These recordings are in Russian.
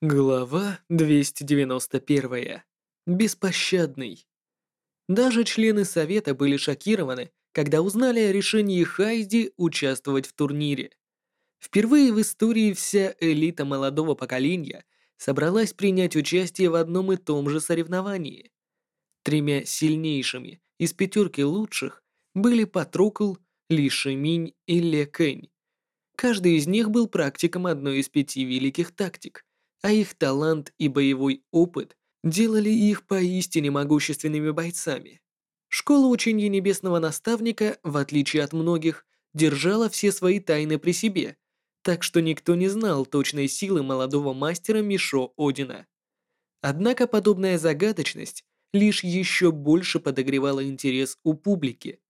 Глава 291. Беспощадный. Даже члены совета были шокированы, когда узнали о решении Хайди участвовать в турнире. Впервые в истории вся элита молодого поколения собралась принять участие в одном и том же соревновании. Тремя сильнейшими из пятерки лучших были Патрукл, Ли Шиминь и Ле Кэнь. Каждый из них был практиком одной из пяти великих тактик, а их талант и боевой опыт делали их поистине могущественными бойцами. Школа учения небесного наставника, в отличие от многих, держала все свои тайны при себе, так что никто не знал точной силы молодого мастера Мишо Одина. Однако подобная загадочность лишь еще больше подогревала интерес у публики.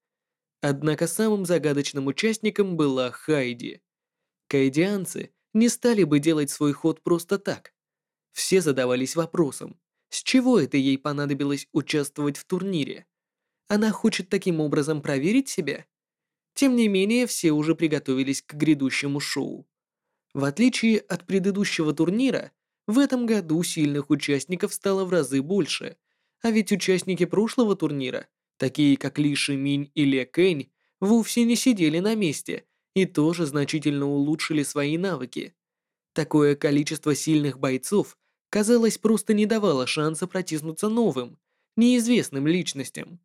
Однако самым загадочным участником была Хайди. Кайдианцы не стали бы делать свой ход просто так. Все задавались вопросом, с чего это ей понадобилось участвовать в турнире? Она хочет таким образом проверить себя? Тем не менее, все уже приготовились к грядущему шоу. В отличие от предыдущего турнира, в этом году сильных участников стало в разы больше, а ведь участники прошлого турнира, такие как Ли Шиминь и Ле Кэнь, вовсе не сидели на месте и тоже значительно улучшили свои навыки. Такое количество сильных бойцов казалось, просто не давала шанса протиснуться новым, неизвестным личностям.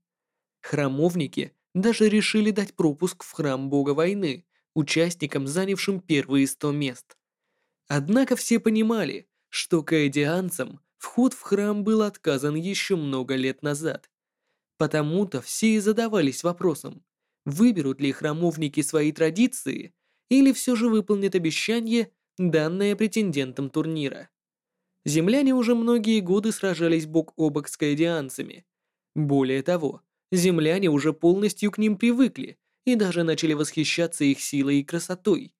Храмовники даже решили дать пропуск в храм бога войны участникам, занявшим первые сто мест. Однако все понимали, что каэдианцам вход в храм был отказан еще много лет назад. Потому-то все и задавались вопросом, выберут ли храмовники свои традиции или все же выполнят обещание, данное претендентам турнира. Земляне уже многие годы сражались бок о бок с каэдианцами. Более того, земляне уже полностью к ним привыкли и даже начали восхищаться их силой и красотой.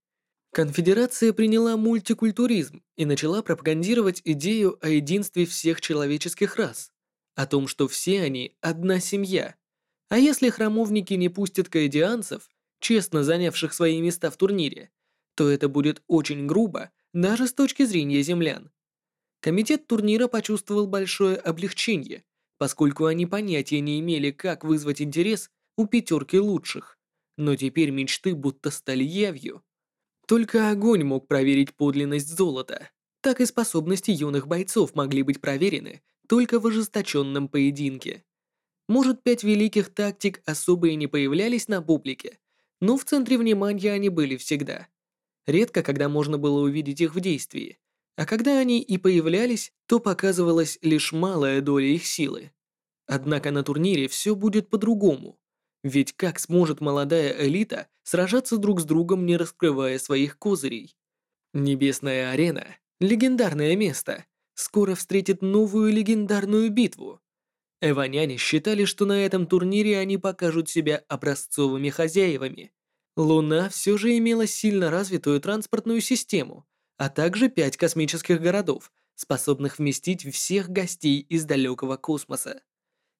Конфедерация приняла мультикультуризм и начала пропагандировать идею о единстве всех человеческих рас, о том, что все они одна семья. А если храмовники не пустят каэдианцев, честно занявших свои места в турнире, то это будет очень грубо даже с точки зрения землян. Комитет турнира почувствовал большое облегчение, поскольку они понятия не имели, как вызвать интерес у пятерки лучших. Но теперь мечты будто стали явью. Только огонь мог проверить подлинность золота. Так и способности юных бойцов могли быть проверены только в ожесточенном поединке. Может, пять великих тактик особо и не появлялись на публике, но в центре внимания они были всегда. Редко, когда можно было увидеть их в действии, а когда они и появлялись, то показывалась лишь малая доля их силы. Однако на турнире все будет по-другому. Ведь как сможет молодая элита сражаться друг с другом, не раскрывая своих козырей? Небесная арена, легендарное место, скоро встретит новую легендарную битву. Эваняне считали, что на этом турнире они покажут себя образцовыми хозяевами. Луна все же имела сильно развитую транспортную систему, а также пять космических городов, способных вместить всех гостей из далекого космоса.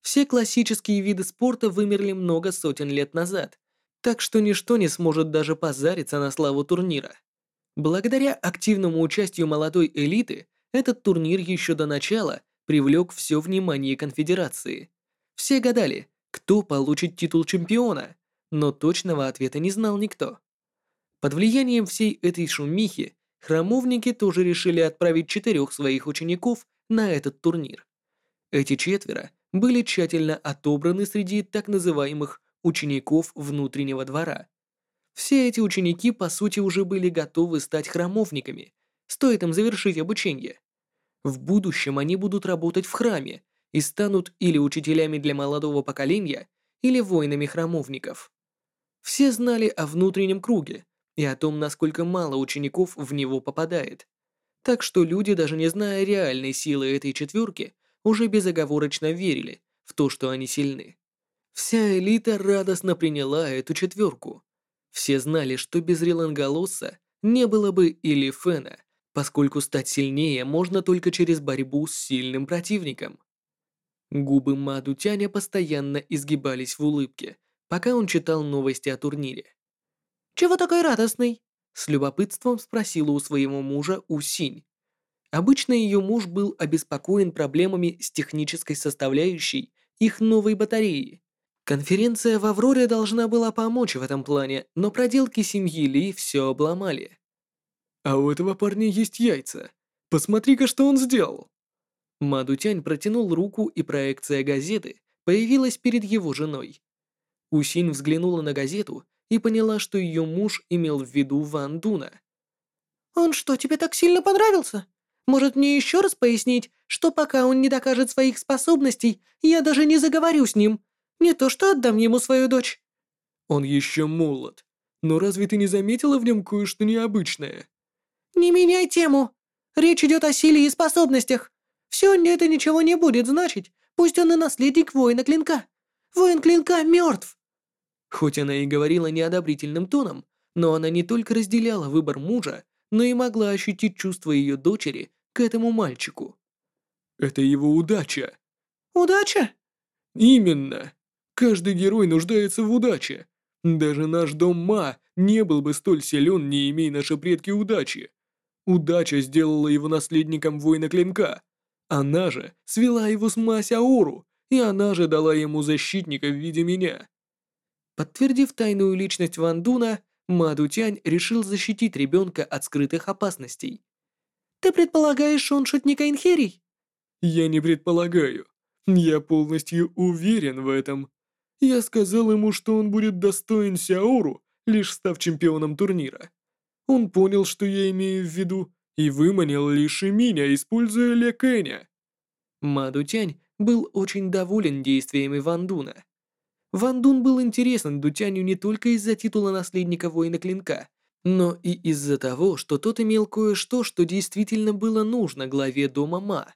Все классические виды спорта вымерли много сотен лет назад, так что ничто не сможет даже позариться на славу турнира. Благодаря активному участию молодой элиты, этот турнир еще до начала привлек все внимание конфедерации. Все гадали, кто получит титул чемпиона, но точного ответа не знал никто. Под влиянием всей этой шумихи храмовники тоже решили отправить четырех своих учеников на этот турнир. Эти четверо были тщательно отобраны среди так называемых учеников внутреннего двора. Все эти ученики, по сути, уже были готовы стать храмовниками, стоит им завершить обучение. В будущем они будут работать в храме и станут или учителями для молодого поколения, или воинами храмовников. Все знали о внутреннем круге, и о том, насколько мало учеников в него попадает. Так что люди, даже не зная реальной силы этой четверки, уже безоговорочно верили в то, что они сильны. Вся элита радостно приняла эту четверку. Все знали, что без Риланголоса не было бы или Фена, поскольку стать сильнее можно только через борьбу с сильным противником. Губы Маду Тяня постоянно изгибались в улыбке, пока он читал новости о турнире. «Чего такой радостный?» — с любопытством спросила у своего мужа Усинь. Обычно ее муж был обеспокоен проблемами с технической составляющей их новой батареи. Конференция в Авроре должна была помочь в этом плане, но проделки семьи Ли все обломали. «А у этого парня есть яйца. Посмотри-ка, что он сделал!» Мадутянь протянул руку, и проекция газеты появилась перед его женой. Усин взглянула на газету и поняла, что ее муж имел в виду Ван Дуна. «Он что, тебе так сильно понравился? Может, мне еще раз пояснить, что пока он не докажет своих способностей, я даже не заговорю с ним. Не то что отдам ему свою дочь». «Он еще молод. Но разве ты не заметила в нем кое-что необычное?» «Не меняй тему. Речь идет о силе и способностях. Все это ничего не будет значить, пусть он и наследник воина клинка. Воин клинка мертв». Хоть она и говорила неодобрительным тоном, но она не только разделяла выбор мужа, но и могла ощутить чувство ее дочери к этому мальчику. «Это его удача». «Удача?» «Именно. Каждый герой нуждается в удаче. Даже наш дом Ма не был бы столь силен, не имея наши предки удачи. Удача сделала его наследником воина клинка. Она же свела его с Ма Сяору, и она же дала ему защитника в виде меня. Подтвердив тайную личность Ван Дуна, Ма Дутянь решил защитить ребенка от скрытых опасностей. «Ты предполагаешь, он шутник Айнхерий?» «Я не предполагаю. Я полностью уверен в этом. Я сказал ему, что он будет достоин Сяору, лишь став чемпионом турнира. Он понял, что я имею в виду, и выманил лишь и меня, используя Ле Кэня». Ма Дутянь был очень доволен действиями Ван Дуна. Ван Дун был интересен Дутяню не только из-за титула наследника воина клинка, но и из-за того, что тот имел кое-что, что действительно было нужно главе дома Ма.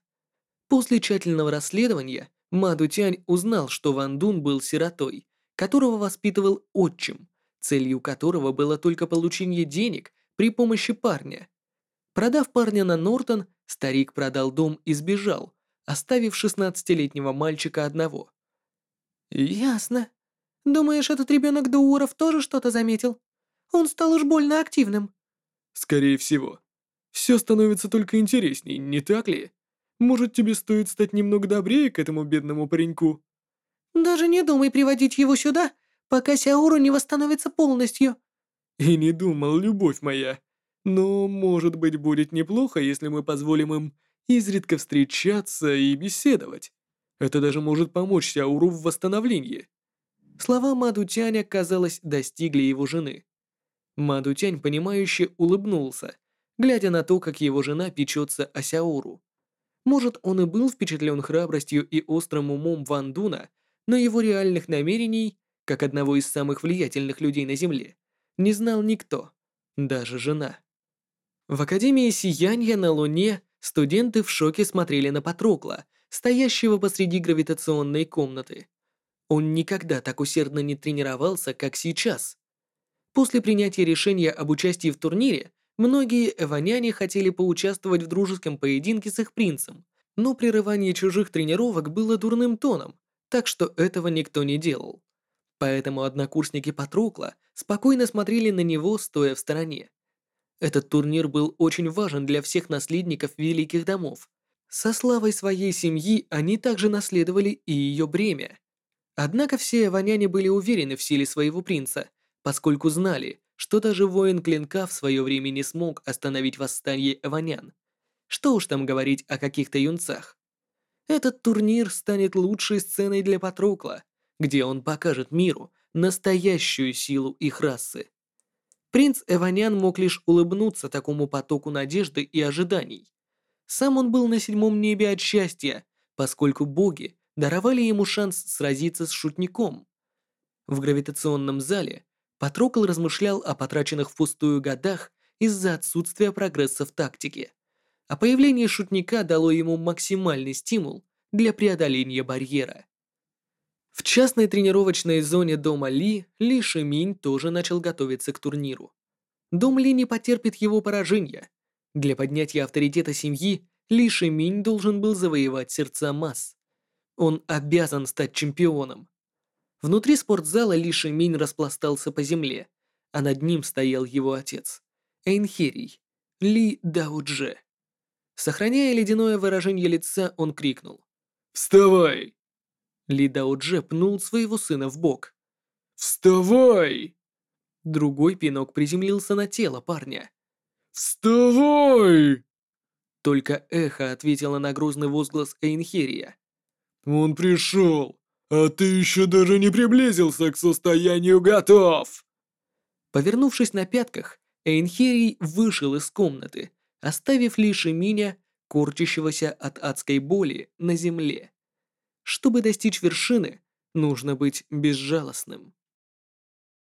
После тщательного расследования Ма Дутянь узнал, что Ван Дун был сиротой, которого воспитывал отчим, целью которого было только получение денег при помощи парня. Продав парня на Нортон, старик продал дом и сбежал, оставив 16-летнего мальчика одного. «Ясно. Думаешь, этот ребенок Дууров тоже что-то заметил? Он стал уж больно активным». «Скорее всего. Все становится только интересней, не так ли? Может, тебе стоит стать немного добрее к этому бедному пареньку?» «Даже не думай приводить его сюда, пока Сяуру не восстановится полностью». «И не думал, любовь моя. Но, может быть, будет неплохо, если мы позволим им изредка встречаться и беседовать. Это даже может помочь Сяуру в восстановлении». Слова Мадутяня, казалось, достигли его жены. Мадутянь, понимающе улыбнулся, глядя на то, как его жена печется о Сяуру. Может, он и был впечатлен храбростью и острым умом Ван Дуна, но его реальных намерений, как одного из самых влиятельных людей на Земле, не знал никто, даже жена. В Академии Сиянья на Луне студенты в шоке смотрели на Патрокла, стоящего посреди гравитационной комнаты. Он никогда так усердно не тренировался, как сейчас. После принятия решения об участии в турнире, Многие эваняне хотели поучаствовать в дружеском поединке с их принцем, но прерывание чужих тренировок было дурным тоном, так что этого никто не делал. Поэтому однокурсники Патрукла спокойно смотрели на него, стоя в стороне. Этот турнир был очень важен для всех наследников великих домов. Со славой своей семьи они также наследовали и ее бремя. Однако все эваняне были уверены в силе своего принца, поскольку знали, что даже воин клинка в свое время не смог остановить восстание эванян. Что уж там говорить о каких-то юнцах. Этот турнир станет лучшей сценой для Патрокла, где он покажет миру настоящую силу их расы. Принц Эванян мог лишь улыбнуться такому потоку надежды и ожиданий. Сам он был на седьмом небе от счастья, поскольку боги даровали ему шанс сразиться с шутником. В гравитационном зале Патрокл размышлял о потраченных впустую годах из-за отсутствия прогресса в тактике. А появление шутника дало ему максимальный стимул для преодоления барьера. В частной тренировочной зоне дома Ли Ли Шиминь тоже начал готовиться к турниру. Дом Ли не потерпит его поражения. Для поднятия авторитета семьи Ли Шиминь должен был завоевать сердца масс. Он обязан стать чемпионом. Внутри спортзала Ли Шиминь распластался по земле, а над ним стоял его отец, Эйнхерий, Ли Даудже. Сохраняя ледяное выражение лица, он крикнул. «Вставай! Ли Дао Дже пнул своего сына в бок. Вставай! Другой пинок приземлился на тело парня. Вставай!» Только эхо ответило на грозный возглас Эйнхерия. «Он пришел, а ты еще даже не приблизился к состоянию готов!» Повернувшись на пятках, Эйнхерий вышел из комнаты, оставив лишь Миня, корчащегося от адской боли, на земле. Чтобы достичь вершины, нужно быть безжалостным.